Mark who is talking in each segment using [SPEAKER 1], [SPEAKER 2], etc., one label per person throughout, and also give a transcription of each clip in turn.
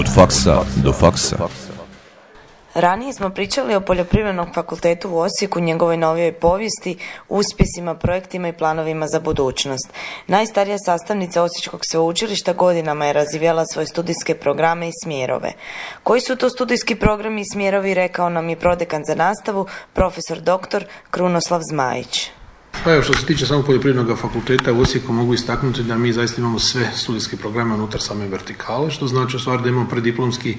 [SPEAKER 1] Od faksa do faksa.
[SPEAKER 2] Ranije smo pričali o Poljoprivrednom fakultetu u Osijeku, njegovoj novijoj povijesti, uspjesima, projektima i planovima za budućnost. Najstarija sastavnica Osječkog sveučilišta godinama je razvijala svoje studijske programe i smjerove. Koji su to studijski programi i smjerovi, rekao nam je prodekan za nastavu, profesor doktor Krunoslav Zmajić.
[SPEAKER 3] Pa evo što se tiče samog poljoprivrednog fakulteta u Osijeku mogu istaknuti da mi zaista imamo sve studijske programe unutar same vertikale, što znači u stvari da imamo prediplomski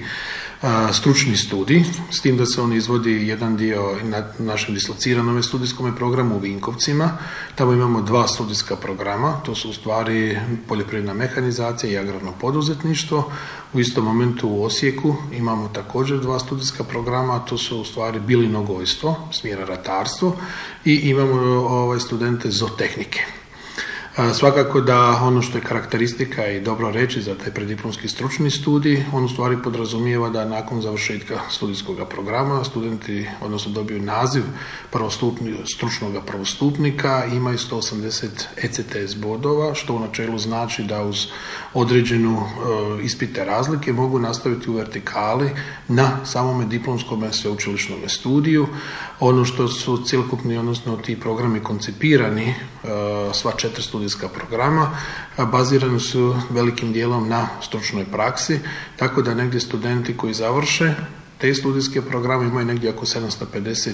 [SPEAKER 3] stručni studij, s tim da se on izvodi jedan dio na našem dislociranom studijskom programu u Vinkovcima. Tamo imamo dva studijska programa, to su u stvari poljoprivredna mehanizacija i agrarno poduzetništvo. U istom momentu u Osijeku imamo također dva studijska programa, to su u stvari bilinogojstvo, smjera ratarstvo i imamo ovaj, studente zootehnike. Svakako da ono što je karakteristika i dobro reći za taj prediplomski stručni studij, on u stvari podrazumijeva da nakon završetka studijskog programa studenti, odnosno dobiju naziv stručnog prvostupnika, imaju 180 ECTS bodova, što u načelu znači da uz određenu e, ispite razlike mogu nastaviti u vertikali na samome diplomskom sveučilišnom studiju. Ono što su cjelokupni, odnosno ti programi koncipirani, e, sva četiri studijska programa, bazirani su velikim dijelom na stručnoj praksi, tako da negdje studenti koji završe te studijske programe imaju negdje oko 750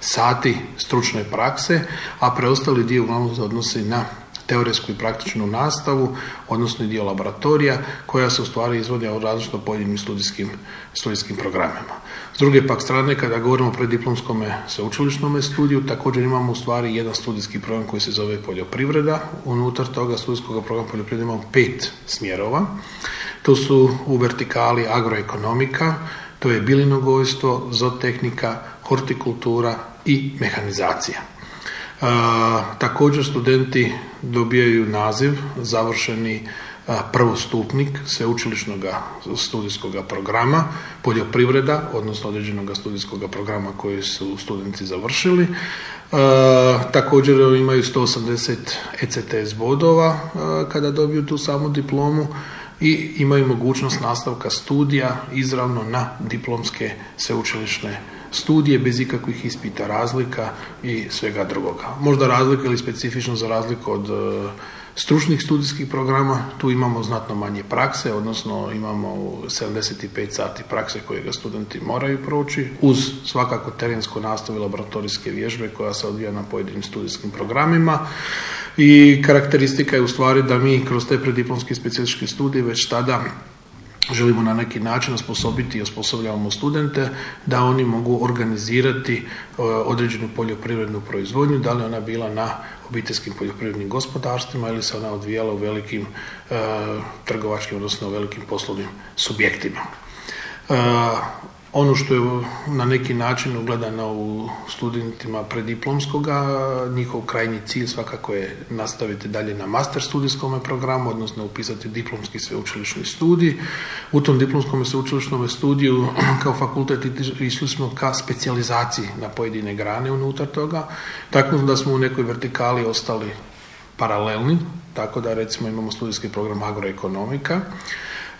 [SPEAKER 3] sati stručne prakse, a preostali dio uglavnom se odnosi na teorijsku i praktičnu nastavu, odnosno i dio laboratorija koja se u stvari izvodi u različitom pojedinim studijskim, studijskim programima. S druge pak strane, kada govorimo o preddiplomskom sveučilišnom studiju, također imamo u stvari jedan studijski program koji se zove poljoprivreda. Unutar toga studijskog programa poljoprivrede imamo pet smjerova. To su u vertikali agroekonomika, to je bilinogojstvo, zootehnika, hortikultura i mehanizacija. također studenti dobijaju naziv završeni prvostupnik sveučilišnog studijskog programa, poljoprivreda, odnosno određenog studijskog programa koji su studenti završili. također imaju 180 ECTS bodova kada dobiju tu samu diplomu i imaju mogućnost nastavka studija izravno na diplomske sveučilišne studije bez ikakvih ispita razlika i svega drugoga. Možda razlika ili specifično za razliku od e, stručnih studijskih programa, tu imamo znatno manje prakse, odnosno imamo 75 sati prakse koje ga studenti moraju proći, uz svakako terensku nastavu i laboratorijske vježbe koja se odvija na pojedinim studijskim programima. I karakteristika je u stvari da mi kroz te prediplomske specijalističke studije već tada želimo na neki način osposobiti i osposobljavamo studente da oni mogu organizirati e, određenu poljoprivrednu proizvodnju, da li ona bila na obiteljskim poljoprivrednim gospodarstvima ili se ona odvijala u velikim e, trgovačkim, odnosno velikim poslovnim subjektima. E, ono što je na neki način ugledano u studentima prediplomskoga, njihov krajnji cilj svakako je nastaviti dalje na master studijskom programu, odnosno upisati diplomski sveučilišni studij. U tom diplomskom sveučilišnom studiju kao fakultet išli smo ka specijalizaciji na pojedine grane unutar toga, tako da smo u nekoj vertikali ostali paralelni, tako da recimo imamo studijski program agroekonomika,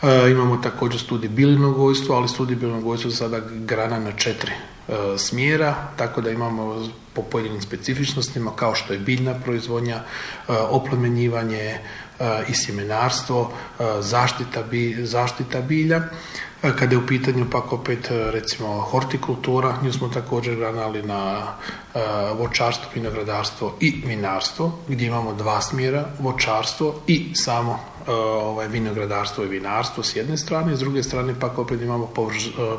[SPEAKER 3] E, imamo također studij bilinogojstva, ali studij bilinogojstva sada grana na četiri e, smjera, tako da imamo po pojedinim specifičnostima kao što je biljna proizvodnja, e, oplemenjivanje i sjemenarstvo, zaštita, zaštita bilja. Kada je u pitanju pak opet recimo hortikultura, nju smo također granali na voćarstvo, vinogradarstvo i vinarstvo, gdje imamo dva smjera, voćarstvo i samo ovaj, vinogradarstvo i vinarstvo s jedne strane, s druge strane pak opet imamo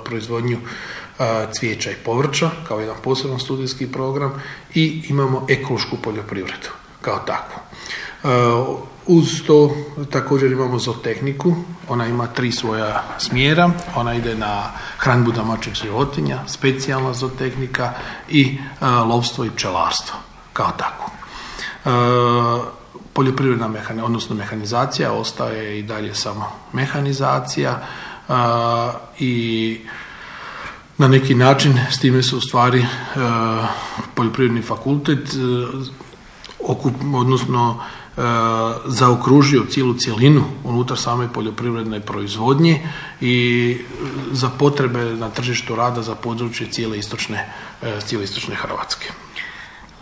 [SPEAKER 3] proizvodnju cvijeća i povrća kao jedan poseban studijski program i imamo ekološku poljoprivredu kao takvu. Uz to također imamo zootehniku, ona ima tri svoja smjera, ona ide na hranbu domaćih životinja, specijalna zootehnika i lovstvo i pčelarstvo kao takvo. Poljoprivredna mehani, odnosno mehanizacija ostaje i dalje samo mehanizacija i na neki način s time se u stvari poljoprivredni fakultet okup, odnosno e, zaokružio cijelu cjelinu unutar same poljoprivredne proizvodnje i za potrebe na tržištu rada za područje cijele istočne, e, cijele istočne Hrvatske.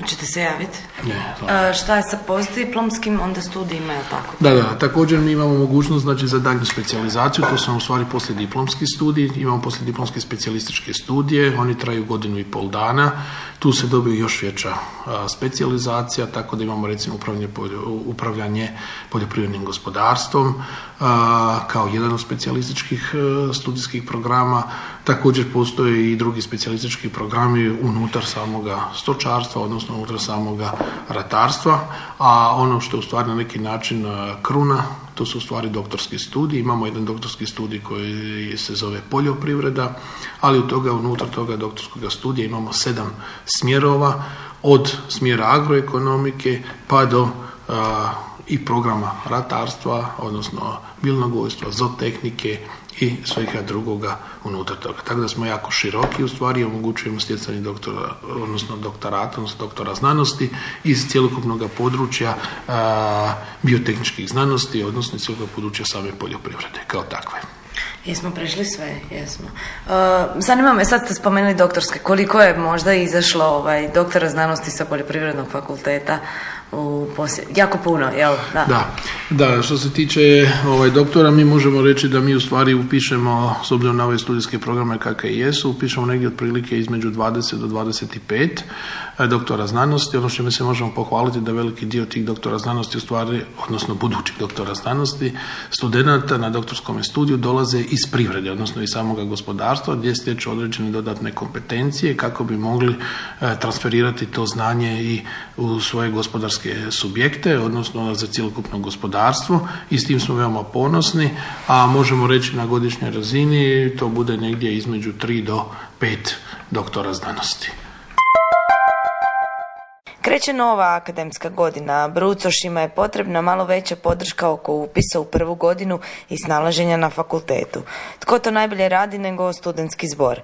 [SPEAKER 4] Hoćete se javiti?
[SPEAKER 3] Ne,
[SPEAKER 4] e, šta je sa postdiplomskim, onda studijima, je tako?
[SPEAKER 3] Da, da, također mi imamo mogućnost znači, za daljnju specijalizaciju, to su u stvari diplomski studij, imamo diplomske specijalističke studije, oni traju godinu i pol dana, tu se dobije još veća specijalizacija, tako da imamo recimo upravljanje, upravljanje poljoprivrednim gospodarstvom kao jedan od specijalističkih e, studijskih programa. Također postoje i drugi specijalistički programi unutar samoga stočarstva, odnosno unutar samoga ratarstva, a ono što je u stvari na neki način e, kruna to su u stvari doktorski studij. Imamo jedan doktorski studij koji se zove poljoprivreda, ali u toga, unutar toga doktorskog studija imamo sedam smjerova, od smjera agroekonomike pa do i programa ratarstva, odnosno biljnogojstva, zootehnike i svega drugoga unutar toga. Tako da smo jako široki u stvari omogućujemo stjecanje doktora, odnosno doktorata, odnosno doktora znanosti iz cjelokupnog područja a, biotehničkih znanosti, odnosno iz cijelog područja same poljoprivrede kao takve.
[SPEAKER 4] Jesmo prešli sve, jesmo. Zanima me, sad ste spomenuli doktorske, koliko je možda izašlo ovaj, doktora znanosti sa poljoprivrednog fakulteta u jako puno, jel?
[SPEAKER 3] Da. da. Da, što se tiče ovaj, doktora, mi možemo reći da mi u stvari upišemo, s obzirom na ove studijske programe kakve jesu, upišemo negdje otprilike između 20 do 25 e, doktora znanosti. Ono što mi se možemo pohvaliti da veliki dio tih doktora znanosti u stvari, odnosno budućih doktora znanosti, studenata na doktorskom studiju dolaze iz privrede, odnosno iz samoga gospodarstva, gdje stječu određene dodatne kompetencije kako bi mogli e, transferirati to znanje i u svoje gospodarske subjekte, odnosno za cjelokupno gospodarstvo i s tim smo veoma ponosni, a možemo reći na godišnjoj razini to bude negdje između 3 do 5 doktora znanosti.
[SPEAKER 4] Kreće nova akademska godina. Brucošima je potrebna malo veća podrška oko upisa u prvu godinu i snalaženja na fakultetu. Tko to najbolje radi nego studentski zbor?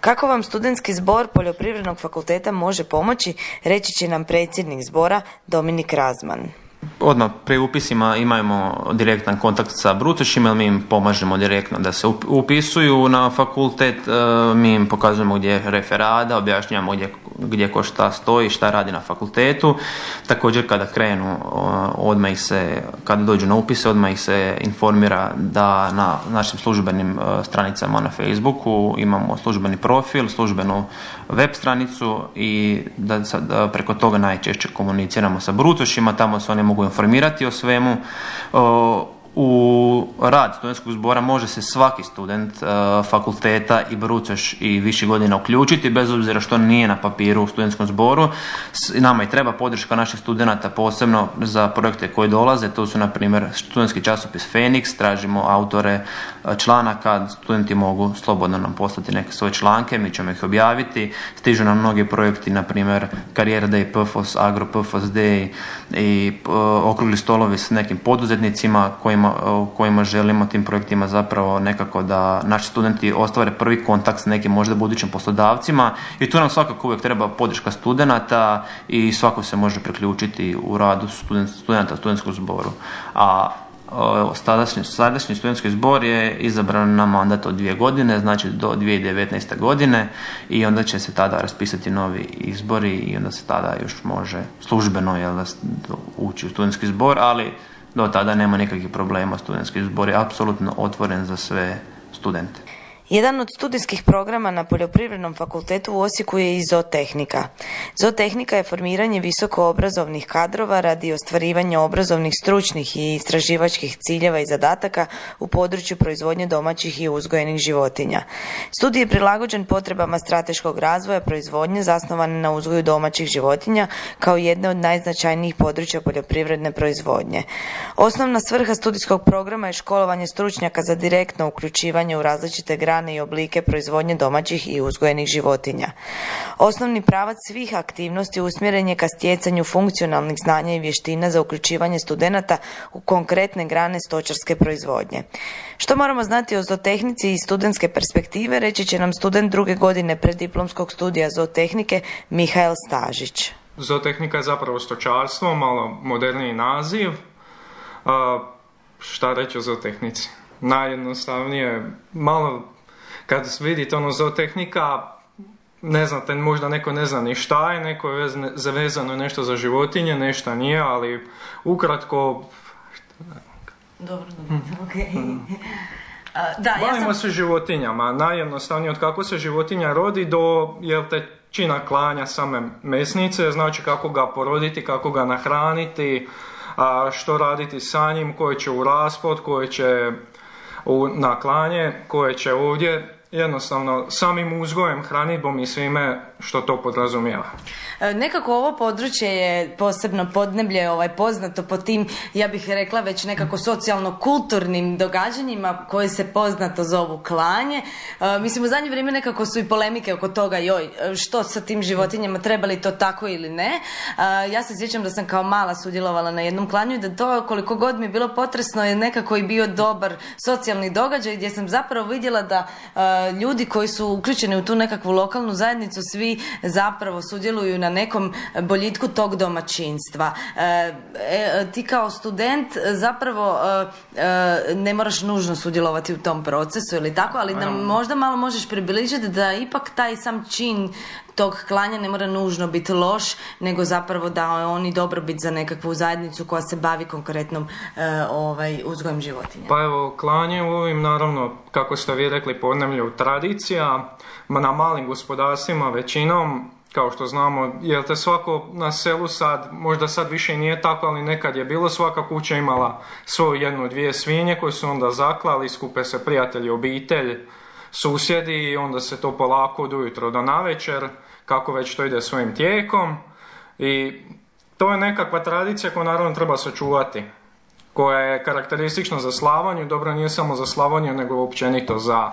[SPEAKER 4] Kako vam studentski zbor Poljoprivrednog fakulteta može pomoći, reći će nam predsjednik zbora Dominik Razman.
[SPEAKER 1] Odmah pri upisima imamo direktan kontakt sa brucošima, jer mi im pomažemo direktno da se upisuju na fakultet, e, mi im pokazujemo gdje je referada, objašnjavamo gdje gdje ko šta stoji, šta radi na fakultetu. Također kada krenu, odmah se, kada dođu na upise, odmah ih se informira da na našim službenim e, stranicama na Facebooku imamo službeni profil, službenu web stranicu i da, da preko toga najčešće komuniciramo sa brutošima, tamo se oni mogu informirati o svemu u rad studentskog zbora može se svaki student uh, fakulteta i brucoš i viši godina uključiti bez obzira što nije na papiru u studentskom zboru. Nama i treba podrška naših studenata posebno za projekte koji dolaze. To su na primjer studentski časopis Fenix, tražimo autore članaka, studenti mogu slobodno nam poslati neke svoje članke, mi ćemo ih objaviti. Stižu nam mnogi projekti, na primjer Career Day, PFOS, Agro PFOS Day i uh, okrugli stolovi s nekim poduzetnicima kojima kojima, kojima želimo tim projektima zapravo nekako da naši studenti ostvare prvi kontakt s nekim možda budućim poslodavcima i tu nam svakako uvijek treba podrška studenata i svako se može priključiti u radu student, studenta studentskog zboru. A sadašnji, studentski zbor je izabran na mandat od dvije godine, znači do 2019. godine i onda će se tada raspisati novi izbori i onda se tada još može službeno jel, ući u studentski zbor, ali do tada nema nikakvih problema. Studentski zbor je apsolutno otvoren za sve studente.
[SPEAKER 4] Jedan od studijskih programa na Poljoprivrednom fakultetu u Osijeku je i zootehnika. Zootehnika je formiranje visoko obrazovnih kadrova radi ostvarivanja obrazovnih, stručnih i istraživačkih ciljeva i zadataka u području proizvodnje domaćih i uzgojenih životinja. Studij je prilagođen potrebama strateškog razvoja proizvodnje zasnovane na uzgoju domaćih životinja kao jedne od najznačajnijih područja poljoprivredne proizvodnje. Osnovna svrha studijskog programa je školovanje stručnjaka za direktno uključivanje u različite grane i oblike proizvodnje domaćih i uzgojenih životinja. Osnovni pravac svih aktivnosti usmjeren je ka stjecanju funkcionalnih znanja i vještina za uključivanje studenata u konkretne grane stočarske proizvodnje. Što moramo znati o zootehnici i studentske perspektive, reći će nam student druge godine preddiplomskog studija zootehnike Mihael Stažić.
[SPEAKER 5] zootehnika je zapravo stočarstvo, malo moderniji naziv. Šta reći o zootehnici? Najjednostavnije, malo kad vidite ono zootehnika, ne znate, možda neko ne zna ni šta je, neko je zavezano nešto za životinje, nešto nije, ali ukratko...
[SPEAKER 2] Dobro, dobro, okej.
[SPEAKER 5] Da, Bavimo ja sam... se životinjama, najjednostavnije od kako se životinja rodi do jel te čina klanja same mesnice, znači kako ga poroditi, kako ga nahraniti, a što raditi sa njim, koje će u raspod, koje će u, na klanje, koje će ovdje jednostavno samim uzgojem, hranitbom i svime što to podrazumijeva.
[SPEAKER 2] E, nekako ovo područje je posebno podneblje ovaj, poznato po tim, ja bih rekla već nekako socijalno-kulturnim događanjima koje se poznato zovu klanje. E, mislim, u zadnje vrijeme nekako su i polemike oko toga, joj, što sa tim životinjama, treba li to tako ili ne. E, ja se sjećam da sam kao mala sudjelovala na jednom klanju i da to koliko god mi je bilo potresno je nekako i bio dobar socijalni događaj gdje sam zapravo vidjela da ljudi koji su uključeni u tu nekakvu lokalnu zajednicu svi zapravo sudjeluju na nekom boljitku tog domaćinstva. E, e, ti kao student zapravo e, ne moraš nužno sudjelovati u tom procesu ili tako, ali da možda malo možeš približiti da ipak taj sam čin tog klanja ne mora nužno biti loš, nego zapravo da je oni dobrobit za nekakvu zajednicu koja se bavi konkretnom ovaj, uzgojem životinja.
[SPEAKER 5] Pa evo, klanje u ovim, naravno, kako ste vi rekli, podnemlju tradicija, na malim gospodarstvima većinom kao što znamo, jel te svako na selu sad, možda sad više nije tako, ali nekad je bilo, svaka kuća imala svoju jednu, dvije svinje koje su onda zaklali, skupe se prijatelji, obitelj, susjedi i onda se to polako od ujutro do navečer, kako već to ide svojim tijekom. I to je nekakva tradicija koju naravno treba sačuvati koja je karakteristična za Slavoniju, dobro nije samo za Slavoniju nego općenito za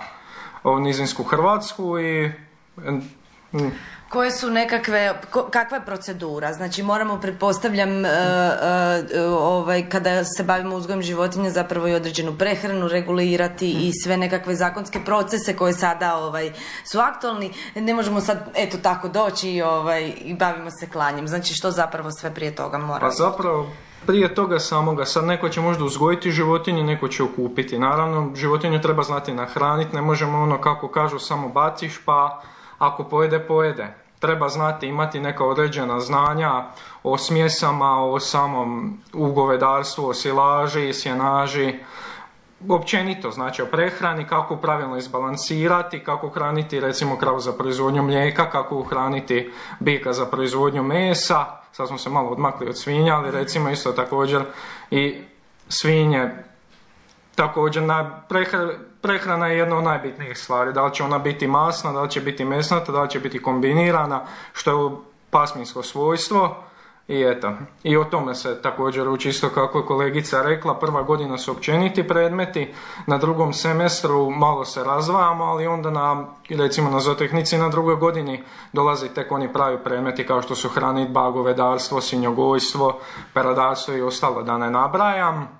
[SPEAKER 5] nizinsku Hrvatsku i
[SPEAKER 2] koje su nekakve, kakva je procedura? Znači moramo, pretpostavljam, e, e, ovaj, kada se bavimo uzgojem životinja, zapravo i određenu prehranu regulirati i sve nekakve zakonske procese koje sada ovaj, su aktualni. Ne možemo sad, eto tako, doći i, ovaj, i bavimo se klanjem. Znači što zapravo sve prije toga mora?
[SPEAKER 5] Pa zapravo, prije toga samoga, sad neko će možda uzgojiti životinje, neko će okupiti. Naravno, životinju treba znati nahraniti, ne možemo ono kako kažu samo baciš pa ako pojede, pojede. Treba znati imati neka određena znanja o smjesama, o samom ugovedarstvu, o silaži, sjenaži, općenito, znači o prehrani, kako pravilno izbalansirati, kako hraniti recimo kravu za proizvodnju mlijeka, kako hraniti bika za proizvodnju mesa, sad smo se malo odmakli od svinja, ali recimo isto također i svinje. Također na prehrana je jedna od najbitnijih stvari. Da li će ona biti masna, da li će biti mesnata, da li će biti kombinirana, što je pasminsko svojstvo. I eto, i o tome se također uči isto kako je kolegica rekla, prva godina su općeniti predmeti, na drugom semestru malo se razvajamo, ali onda na, recimo na zootehnici na drugoj godini dolazi tek oni pravi predmeti kao što su hranitba, govedarstvo, sinjogojstvo, peradarstvo i ostalo da ne nabrajam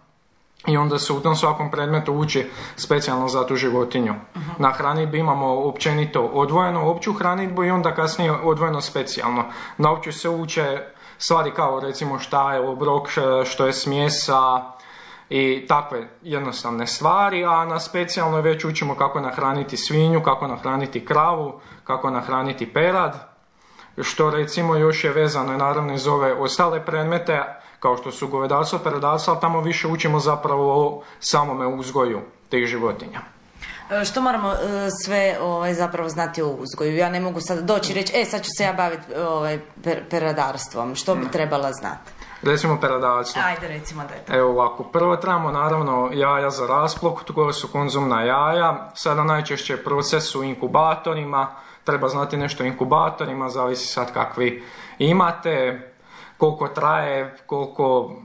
[SPEAKER 5] i onda se u tom svakom predmetu uči specijalno za tu životinju. Na hranitbi imamo općenito odvojeno opću hranitbu i onda kasnije odvojeno specijalno. Na opću se uče stvari kao recimo šta je obrok, što je smjesa i takve jednostavne stvari, a na specijalno već učimo kako nahraniti svinju, kako nahraniti kravu, kako nahraniti perad, što recimo još je vezano naravno iz ove ostale predmete, kao što su govedarstvo, peradarstvo, ali tamo više učimo zapravo o samome uzgoju tih životinja.
[SPEAKER 2] E, što moramo e, sve ovaj, zapravo znati o uzgoju? Ja ne mogu sad doći i reći, e sad ću se ja baviti ovaj, peradarstvom. Što bi trebala znati?
[SPEAKER 5] Recimo peradarstvo.
[SPEAKER 2] Ajde, recimo da je to.
[SPEAKER 5] Evo ovako, prvo trebamo naravno jaja za rasplok, to su konzumna jaja. Sada najčešće proces u inkubatorima, treba znati nešto o inkubatorima, zavisi sad kakvi imate koliko traje, koliko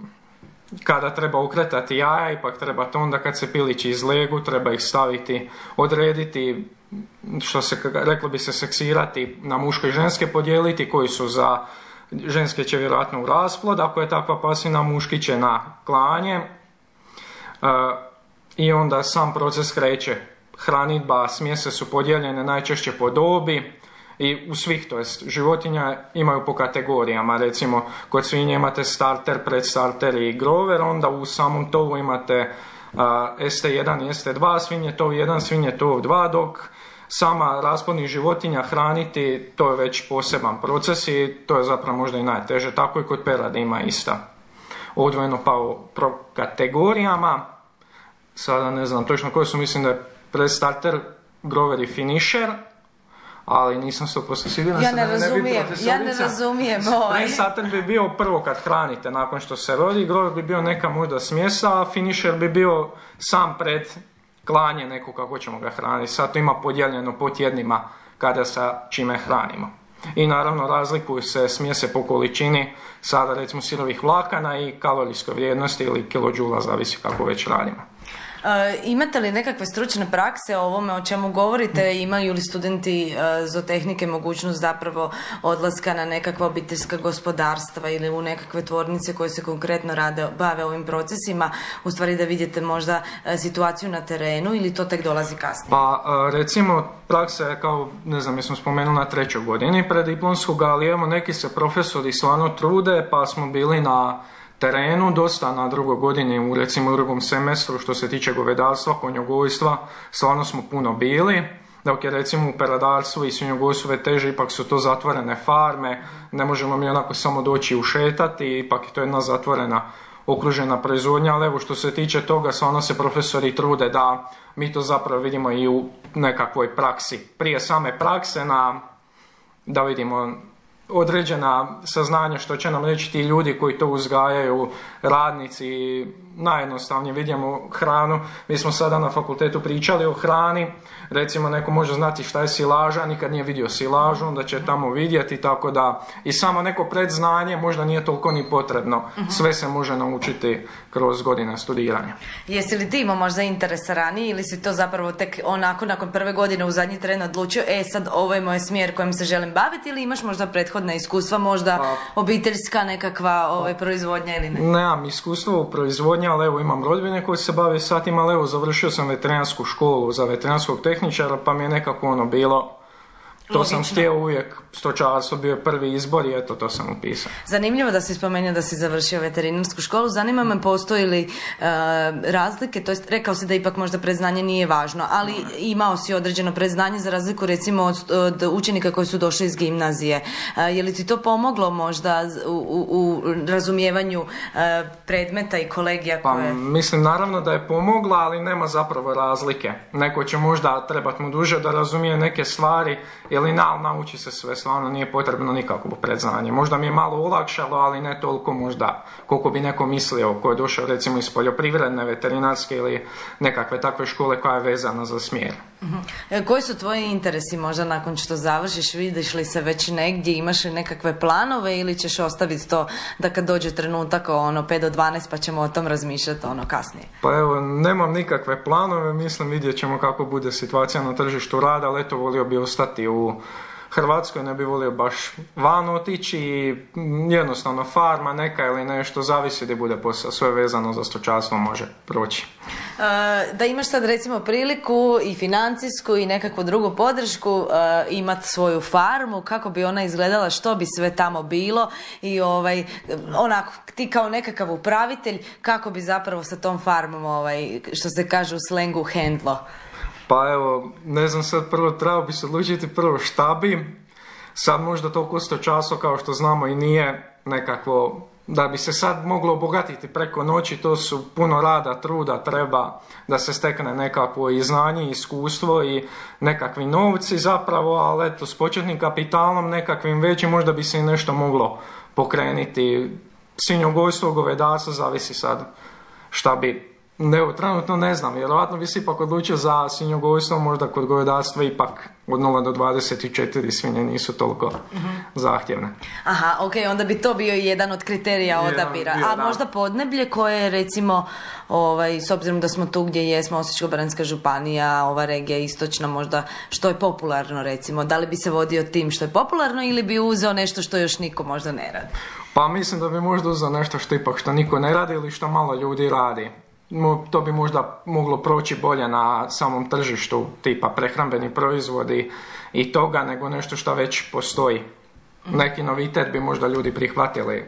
[SPEAKER 5] kada treba ukretati jaja, ipak treba to onda kad se pilići izlegu, treba ih staviti, odrediti, što se, reklo bi se seksirati, na muško i ženske podijeliti, koji su za ženske će vjerojatno u rasplod, ako je takva pasina, muški će na klanje. E, I onda sam proces kreće. Hranitba, smjese su podijeljene najčešće po dobi, i u svih, to jest životinja imaju po kategorijama, recimo kod svinje imate starter, predstarter i grover, onda u samom tovu imate ST1 i ST2 svinje, tov 1, svinje tov 2, dok sama rasplodnih životinja hraniti, to je već poseban proces i to je zapravo možda i najteže. Tako i kod perada ima ista. Odvojeno pa po kategorijama, sada ne znam točno koje su, mislim da je predstarter, grover i finisher, ali nisam 100% siguran.
[SPEAKER 2] Ja ne razumijem, ja ne razumijem ovaj.
[SPEAKER 5] bi bio prvo kad hranite nakon što se rodi, grover bi bio neka možda smjesa, a finisher bi bio sam pred klanje neko kako ćemo ga hraniti. Sad to ima podijeljeno po tjednima kada sa čime hranimo. I naravno razlikuju se smjese po količini sada recimo sirovih vlakana i kalorijskoj vrijednosti ili kilođula, zavisi kako već radimo.
[SPEAKER 2] E, imate li nekakve stručne prakse o ovome o čemu govorite? Imaju li studenti e, zootehnike mogućnost zapravo odlaska na nekakva obiteljska gospodarstva ili u nekakve tvornice koje se konkretno rade, bave ovim procesima, u stvari da vidite možda e, situaciju na terenu ili to tek dolazi kasnije?
[SPEAKER 5] Pa recimo praksa je kao, ne znam, jesmo spomenuli na trećoj godini preddiplomskog, ali evo neki se profesori stvarno trude pa smo bili na terenu, dosta na drugoj godini, u recimo drugom semestru što se tiče govedarstva, konjogojstva, stvarno smo puno bili, dok je recimo u peradarstvu i svinjogojstvu teže, ipak su to zatvorene farme, ne možemo mi onako samo doći ušetati, ipak je to jedna zatvorena okružena proizvodnja, ali evo što se tiče toga, stvarno se profesori trude da mi to zapravo vidimo i u nekakvoj praksi. Prije same prakse na da vidimo određena saznanja što će nam reći ti ljudi koji to uzgajaju, radnici, najjednostavnije vidimo hranu. Mi smo sada na fakultetu pričali o hrani, recimo neko može znati šta je silaža, nikad nije vidio silažu, onda će tamo vidjeti, tako da i samo neko predznanje možda nije toliko ni potrebno. Mhm. Sve se može naučiti kroz godine studiranja.
[SPEAKER 2] Jesi li ti imao možda interesa ranije ili si to zapravo tek onako nakon prve godine u zadnji tren odlučio, e sad ovo je moj smjer kojim se želim baviti ili imaš možda prethodna iskustva, možda pa, obiteljska nekakva ovaj, proizvodnja ili ne?
[SPEAKER 5] Nemam iskustva u proizvodnji, ali evo imam rodbine koji se bave satima, ali evo završio sam veterinarsku školu za veterinarskog tehničara, pa mi je nekako ono bilo to sam htio uvijek, stočarstvo bio je prvi izbor i eto to sam upisao.
[SPEAKER 2] Zanimljivo da si spomenuo da si završio veterinarsku školu. Zanima me postoji li uh, razlike, to jest rekao si da ipak možda predznanje nije važno, ali imao si određeno predznanje za razliku recimo od, od učenika koji su došli iz gimnazije. Uh, je li ti to pomoglo možda u, u, razumijevanju uh, predmeta i kolegija
[SPEAKER 5] pa, koje... Pa mislim naravno da je pomogla, ali nema zapravo razlike. Neko će možda trebati mu duže da razumije neke stvari ili na, nauči se sve, stvarno nije potrebno nikakvo predznanje. Možda mi je malo olakšalo, ali ne toliko možda koliko bi neko mislio ko je došao recimo iz poljoprivredne, veterinarske ili nekakve takve škole koja je vezana za smjer.
[SPEAKER 2] Uh Koji su tvoji interesi možda nakon što završiš, vidiš li se već negdje, imaš li nekakve planove ili ćeš ostaviti to da kad dođe trenutak ono 5 do 12 pa ćemo o tom razmišljati ono kasnije?
[SPEAKER 5] Pa evo, nemam nikakve planove, mislim vidjet ćemo kako bude situacija na tržištu rada, ali eto volio bi ostati u Hrvatskoj ne bi volio baš van otići i jednostavno farma neka ili nešto, zavisi da bude posao, sve vezano za stočarstvo može proći.
[SPEAKER 2] E, da imaš sad recimo priliku i financijsku i nekakvu drugu podršku e, imati svoju farmu, kako bi ona izgledala, što bi sve tamo bilo i ovaj, onako, ti kao nekakav upravitelj, kako bi zapravo sa tom farmom, ovaj, što se kaže u slengu, hendlo?
[SPEAKER 5] Pa evo, ne znam sad prvo, trebao bi se odlučiti prvo šta bi. Sad možda toliko časo kao što znamo i nije nekakvo da bi se sad moglo obogatiti preko noći, to su puno rada, truda, treba da se stekne nekakvo i znanje, iskustvo i nekakvi novci zapravo, ali eto, s početnim kapitalom nekakvim većim možda bi se i nešto moglo pokrenuti. Svinjogojstvo, govedarstvo, zavisi sad šta bi ne, trenutno ne znam, vjerojatno bi se ipak odlučio za svinjogojstvo, možda kod govedarstva ipak od 0 do 24 svinje nisu toliko uh zahtjevne.
[SPEAKER 2] Aha, ok, onda bi to bio jedan od kriterija odabira. A možda podneblje koje recimo, ovaj, s obzirom da smo tu gdje jesmo, Osječko-Baranjska županija, ova regija istočna možda, što je popularno recimo, da li bi se vodio tim što je popularno ili bi uzeo nešto što još niko možda ne radi?
[SPEAKER 5] Pa mislim da bi možda uzeo nešto što ipak što niko ne radi ili što malo ljudi radi to bi možda moglo proći bolje na samom tržištu tipa prehrambeni proizvodi i toga nego nešto što već postoji. Neki novitet bi možda ljudi prihvatili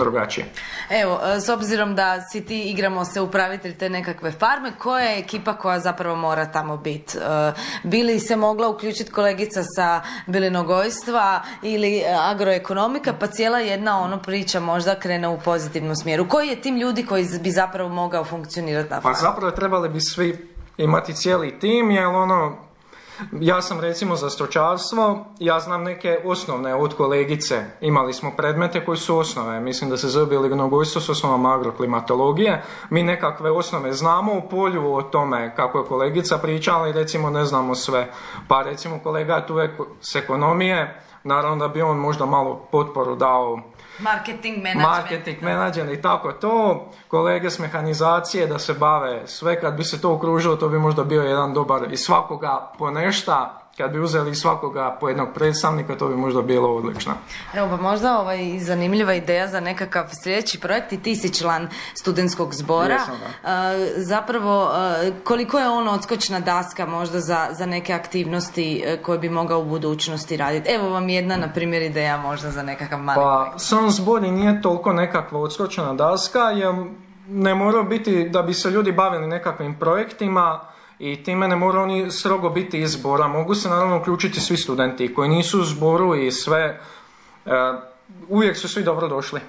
[SPEAKER 5] drugačije.
[SPEAKER 2] Evo, e, s obzirom da si ti igramo se upravitelj te nekakve farme, koja je ekipa koja zapravo mora tamo biti? E, bili se mogla uključiti kolegica sa bilinogojstva ili e, agroekonomika, pa cijela jedna ono priča možda krene u pozitivnom smjeru. Koji je tim ljudi koji bi zapravo mogao funkcionirati na
[SPEAKER 5] Pa zapravo trebali bi svi imati cijeli tim, jer ono, ja sam recimo za stočarstvo, ja znam neke osnovne od kolegice. Imali smo predmete koji su osnove. Mislim da se zove lignogojstvo s osnovom agroklimatologije. Mi nekakve osnove znamo u polju o tome kako je kolegica pričala i recimo ne znamo sve. Pa recimo kolega tu s ekonomije, naravno da bi on možda malo potporu dao
[SPEAKER 2] Marketing management.
[SPEAKER 5] Marketing management i tako to. Kolege s mehanizacije da se bave sve. Kad bi se to okružilo, to bi možda bio jedan dobar i svakoga po nešta kad bi uzeli svakoga po jednog predstavnika, to bi možda bilo odlično.
[SPEAKER 2] Evo pa možda ovaj zanimljiva ideja za nekakav sljedeći projekt i ti si član studentskog zbora. zapravo, koliko je on odskočna daska možda za, za neke aktivnosti e, koje bi mogao u budućnosti raditi? Evo vam jedna, na primjer, ideja možda za nekakav mali
[SPEAKER 5] Pa, sam zbor i nije toliko nekakva odskočna daska, jer ne mora biti da bi se ljudi bavili nekakvim projektima, i time ne mora oni strogo biti iz zbora. Mogu se naravno uključiti svi studenti koji nisu u zboru i sve. E, uvijek su svi dobro došli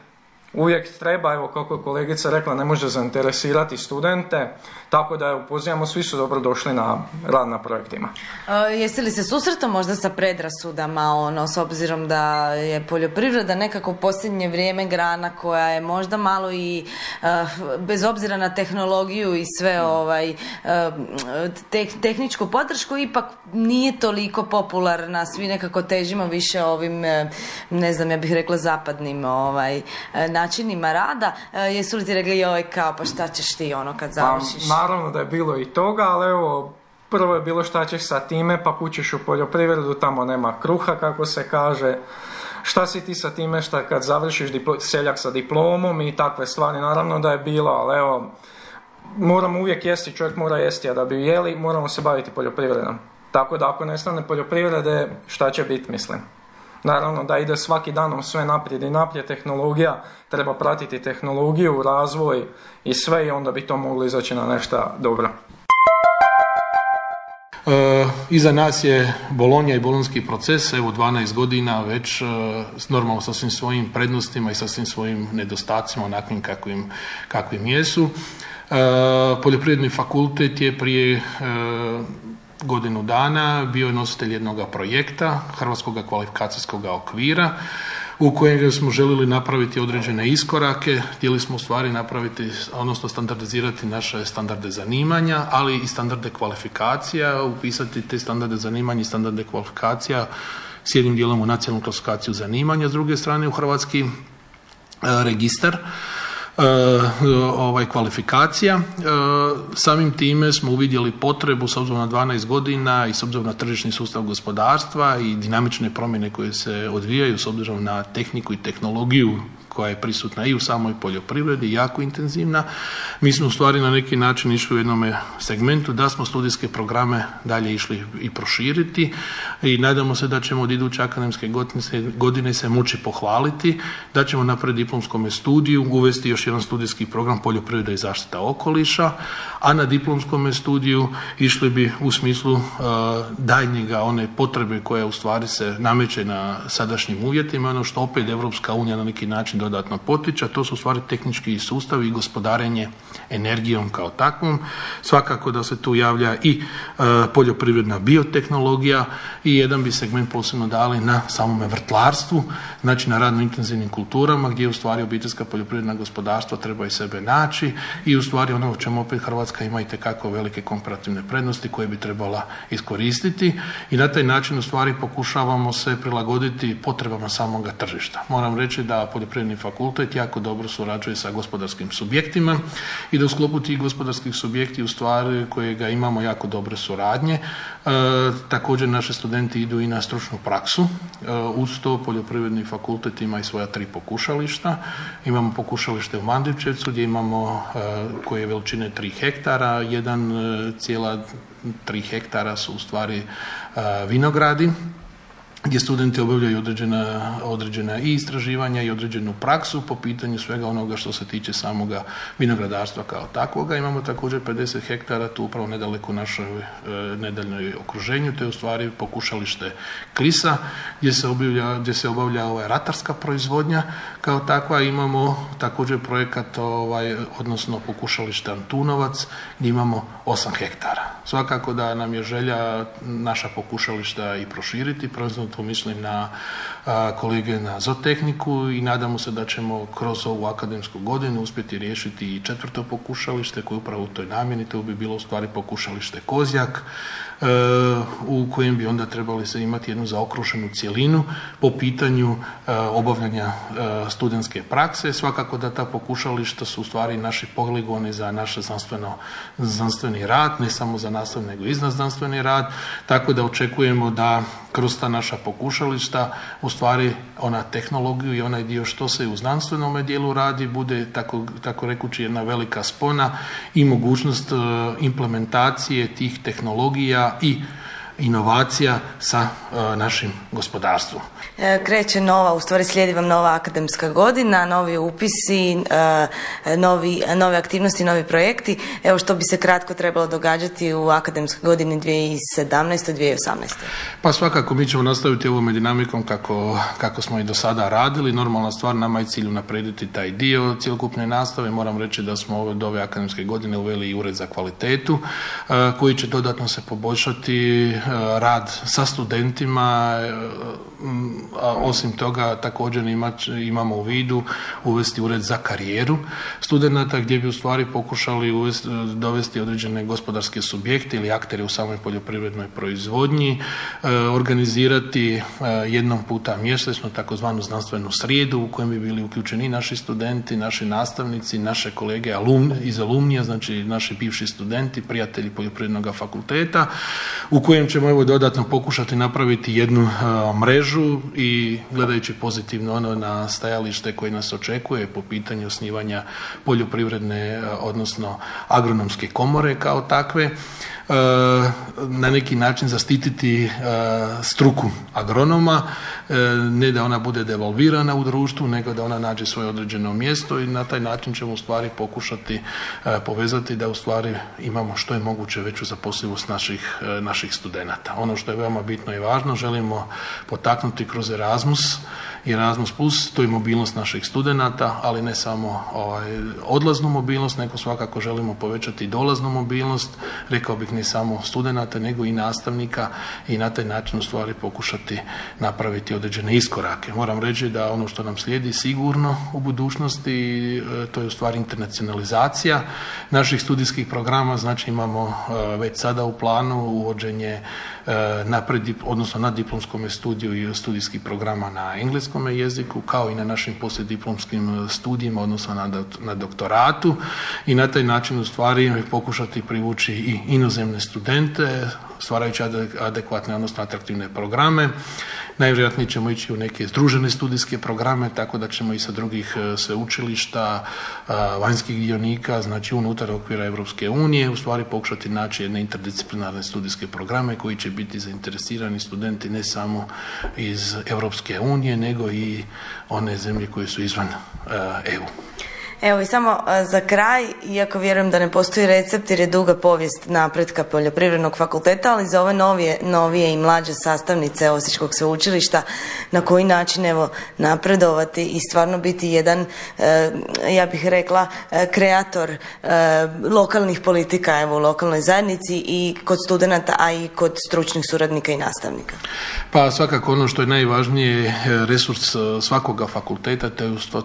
[SPEAKER 5] uvijek treba, evo kako je kolegica rekla, ne može zainteresirati studente, tako da je pozivamo, svi su dobro došli na rad na projektima.
[SPEAKER 2] Uh, jesi li se susretao možda sa predrasudama, ono, s obzirom da je poljoprivreda nekako u posljednje vrijeme grana koja je možda malo i, bez obzira na tehnologiju i sve ovaj, tehničku podršku, ipak nije toliko popularna, svi nekako težimo više ovim, ne znam, ja bih rekla zapadnim ovaj, načinima rada, e, jesu li ti rekli joj kao pa šta ćeš ti ono kad pa, završiš?
[SPEAKER 5] Pa, naravno da je bilo i toga, ali evo prvo je bilo šta ćeš sa time, pa kućeš u poljoprivredu, tamo nema kruha kako se kaže. Šta si ti sa time šta kad završiš seljak sa diplomom i takve stvari, naravno da je bilo, ali evo, moramo uvijek jesti, čovjek mora jesti, a da bi jeli moramo se baviti poljoprivredom. Tako da ako nestane poljoprivrede, šta će biti, mislim. Naravno da ide svaki danom sve naprijed i naprijed tehnologija, treba pratiti tehnologiju, razvoj i sve i onda bi to moglo izaći na nešto dobro.
[SPEAKER 3] E, iza nas je Bolonja i bolonski proces, evo 12 godina već e, normalno sa svim svojim prednostima i sa svim svojim nedostacima onakvim kakvim, kakvim jesu. E, poljoprivredni fakultet je prije e, godinu dana bio je nositelj jednog projekta Hrvatskog kvalifikacijskog okvira u kojem smo željeli napraviti određene iskorake, htjeli smo stvari napraviti, odnosno standardizirati naše standarde zanimanja, ali i standarde kvalifikacija, upisati te standarde zanimanja i standarde kvalifikacija s jednim dijelom u nacionalnu klasifikaciju zanimanja, s druge strane u hrvatski e, registar ovaj kvalifikacija. E, samim time smo uvidjeli potrebu s obzirom na 12 godina i s obzirom na tržišni sustav gospodarstva i dinamične promjene koje se odvijaju s obzirom na tehniku i tehnologiju koja je prisutna i u samoj poljoprivredi, jako intenzivna. Mi smo u stvari na neki način išli u jednom segmentu da smo studijske programe dalje išli i proširiti i nadamo se da ćemo od iduće akademske godine se moći pohvaliti, da ćemo napraviti diplomskom studiju uvesti još jedan studijski program poljoprivreda i zaštita okoliša, a na diplomskom studiju išli bi u smislu uh, daljnjega one potrebe koje u stvari se nameće na sadašnjim uvjetima, ono što opet Evropska unija na neki način dodatno potiče, to su u stvari tehnički sustavi i gospodarenje energijom kao takvom. Svakako da se tu javlja i uh, poljoprivredna biotehnologija i jedan bi segment posebno dali na samome vrtlarstvu, znači na radno intenzivnim kulturama gdje u stvari obiteljska poljoprivredna gospodarstva treba i sebe naći i u stvari ono o čemu opet Hrvatska ima itekako velike komparativne prednosti koje bi trebala iskoristiti i na taj način u stvari pokušavamo se prilagoditi potrebama samoga tržišta. Moram reći da poljoprivredni poljoprivredni fakultet jako dobro surađuje sa gospodarskim subjektima i da u sklopu tih gospodarskih subjekti u stvari kojega imamo jako dobre suradnje. E, također naši studenti idu i na stručnu praksu. E, uz to poljoprivredni fakultet ima i svoja tri pokušališta. Imamo pokušalište u Mandivčevcu gdje imamo koje je veličine 3 hektara, jedan cijela 3 hektara su u stvari vinogradi gdje studenti obavljaju određena, određena i istraživanja i određenu praksu po pitanju svega onoga što se tiče samoga vinogradarstva kao takvoga. Imamo također 50 hektara tu upravo nedaleko našoj e, nedaljnoj okruženju, to je u stvari pokušalište Klisa gdje se obavlja, gdje se obavlja ovaj, ratarska proizvodnja kao takva. Imamo također projekat, ovaj, odnosno pokušalište Antunovac gdje imamo 8 hektara. Svakako da nam je želja naša pokušališta i proširiti, prvenstveno tu na kolege na zootehniku i nadamo se da ćemo kroz ovu akademsku godinu uspjeti riješiti i četvrto pokušalište koje upravo u toj namjeni, to bi bilo u stvari pokušalište Kozjak, e, u kojem bi onda trebali se imati jednu zaokrušenu cjelinu po pitanju e, obavljanja e, studentske prakse. Svakako da ta pokušališta su u stvari naši poligoni za naš znanstveni rad, ne samo za nastav nego i znanstveni rad, tako da očekujemo da kroz ta naša pokušališta u stvari ona tehnologiju i onaj dio što se u znanstvenom dijelu radi bude tako, tako rekući jedna velika spona i mogućnost e, implementacije tih tehnologija i inovacija sa e, našim gospodarstvom.
[SPEAKER 2] E, kreće nova, u stvari slijedi vam nova akademska godina, novi upisi, e, novi, nove aktivnosti, novi projekti. Evo što bi se kratko trebalo događati u akademskoj godini 2017-2018.
[SPEAKER 3] Pa svakako mi ćemo nastaviti ovom dinamikom kako, kako smo i do sada radili. Normalna stvar nama je cilj naprediti taj dio cjelokupne nastave. Moram reći da smo ove, do ove akademske godine uveli i ured za kvalitetu koji će dodatno se poboljšati rad sa studentima, a osim toga također imamo u vidu uvesti ured za karijeru studenata gdje bi u stvari pokušali uvesti, dovesti određene gospodarske subjekte ili aktere u samoj poljoprivrednoj proizvodnji, e, organizirati e, jednom puta mjesečno takozvanu znanstvenu srijedu u kojem bi bili uključeni naši studenti, naši nastavnici, naše kolege alum, iz alumnija, znači naši bivši studenti, prijatelji poljoprivrednog fakulteta, u kojem ćemo evo dodatno pokušati napraviti jednu mrežu i gledajući pozitivno ono na stajalište koje nas očekuje po pitanju osnivanja poljoprivredne, odnosno agronomske komore kao takve, na neki način zaštititi e, struku agronoma, e, ne da ona bude devalvirana u društvu, nego da ona nađe svoje određeno mjesto i na taj način ćemo u stvari pokušati povezati da u stvari imamo što je moguće veću zaposlivost naših, naših studenata. Ono što je veoma bitno i važno, želimo potaknuti kroz Erasmus Erasmus to je mobilnost naših studenata, ali ne samo ovaj, odlaznu mobilnost, nego svakako želimo povećati dolaznu mobilnost, rekao bih ne samo studenata, nego i nastavnika i na taj način u stvari pokušati napraviti određene iskorake. Moram reći da ono što nam slijedi sigurno u budućnosti, e, to je u stvari internacionalizacija naših studijskih programa, znači imamo e, već sada u planu uvođenje E, na odnosno na diplomskom studiju i studijskih programa na engleskom jeziku, kao i na našim poslijediplomskim studijima, odnosno na, na doktoratu. I na taj način u stvari pokušati privući i inozemne studente, stvarajući adekvatne, odnosno atraktivne programe. Najvjerojatnije ćemo ići u neke združene studijske programe, tako da ćemo i sa drugih e, sveučilišta, e, vanjskih dionika, znači unutar okvira Europske unije, u stvari pokušati naći jedne interdisciplinarne studijske programe koji će biti zainteresirani studenti ne samo iz Europske unije, nego i one zemlje koje su izvan EU.
[SPEAKER 2] Evo i samo za kraj, iako vjerujem da ne postoji recept jer je duga povijest napretka poljoprivrednog fakulteta, ali za ove novije, novije i mlađe sastavnice Osječkog sveučilišta, na koji način evo napredovati i stvarno biti jedan, e, ja bih rekla, e, kreator e, lokalnih politika evo u lokalnoj zajednici i kod studenata, a i kod stručnih suradnika i nastavnika.
[SPEAKER 3] Pa svakako ono što je najvažnije resurs svakoga fakulteta,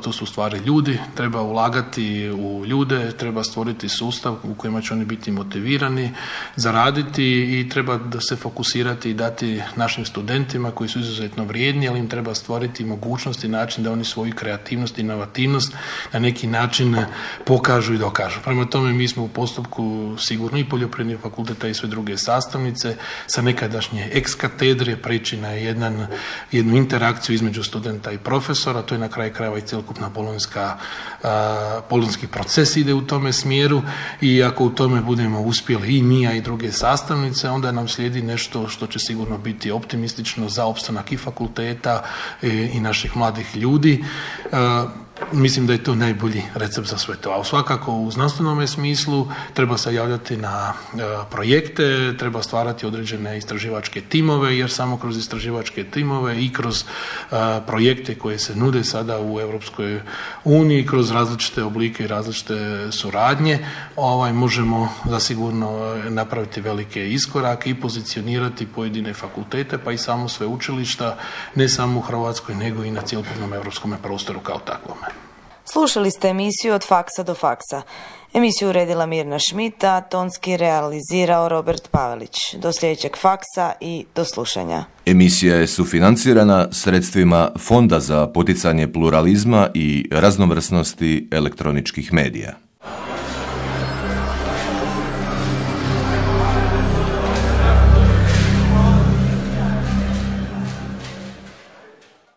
[SPEAKER 3] to su stvari ljudi, treba ulagati ulagati u ljude, treba stvoriti sustav u kojima će oni biti motivirani, zaraditi i treba da se fokusirati i dati našim studentima koji su izuzetno vrijedni, ali im treba stvoriti mogućnost i način da oni svoju kreativnost i inovativnost na neki način pokažu i dokažu. Prema tome mi smo u postupku sigurno i poljoprivrednih fakulteta i sve druge sastavnice sa nekadašnje ex katedre priči na jedan, jednu interakciju između studenta i profesora, to je na kraju krajeva i cjelokupna bolonjska, bolonjski proces ide u tome smjeru i ako u tome budemo uspjeli i mi, a i druge sastavnice, onda nam slijedi nešto što će sigurno biti optimistično za opstanak i fakulteta e, i naših mladih ljudi. Mislim da je to najbolji recept za sve to. A svakako u znanstvenom smislu treba se javljati na e, projekte, treba stvarati određene istraživačke timove, jer samo kroz istraživačke timove i kroz e, projekte koje se nude sada u Europskoj uniji, kroz različite oblike i različite suradnje, ovaj, možemo zasigurno napraviti velike iskorake i pozicionirati pojedine fakultete, pa i samo sve učilišta, ne samo u Hrvatskoj, nego i na cjelokupnom europskom prostoru kao takvome.
[SPEAKER 2] Slušali ste emisiju od faksa do faksa. Emisiju uredila Mirna Šmita, tonski realizirao Robert Pavelić. Do sljedećeg faksa i do slušanja.
[SPEAKER 6] Emisija je sufinancirana sredstvima Fonda za poticanje pluralizma i raznovrsnosti elektroničkih medija.